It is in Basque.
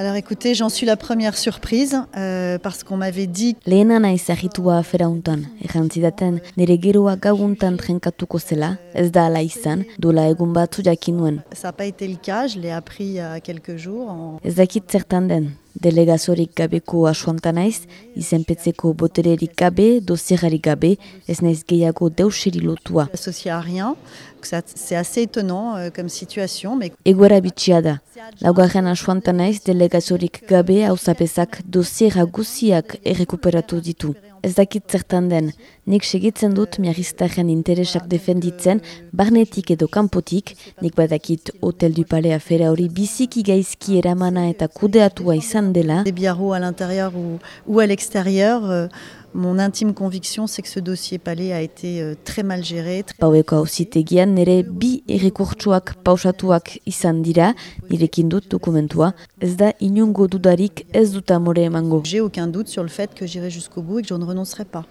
Alors écoutez, j'en suis la première surprise euh, parce qu'on m'avait dit Lehena naiz agitua afera untan, errantzidaten nire geroa gauuntan trenkatuko zela, ez da ala izan, dola egun batzu jakin nuen. ça n'a pas été le cas, je l'ai appris il y a quelques jours. En... Ez dakit zertan den, delegazorik gabeko asuanta naiz, izenpetzeko botererik gabe, dosierrarik gabe, ez naiz gehiago deuseri lotua. Que ça- c'est assez étonnant euh, comme situation, mais Egoera bitxia da. Laugarren asuanta naiz delegazorik gabe hauzapezak dosiera guziak errekuperatu ditu. Ez dakit zertan den, nik segitzen dut miagiztaren interesak defenditzen, barnetik edo kanpotik, nik badakit Hotel du Palais afera hori biziki gaizki eramana eta kudeatua izan dela, des biarros à l'intérieur ou, ou à l'extérieur, euh, mon intime conviction c'est que ce dossier palais a été euh, très mal géré. très- Paueko auzitegian nire bi errekurtsuak pausatuak izan dira, nirekin dut dokumentua, ez da dudarik ez dut amore emango. J'ai aucun doute sur le fait que j'irai jusqu'au bout et que je ne renoncerai pas.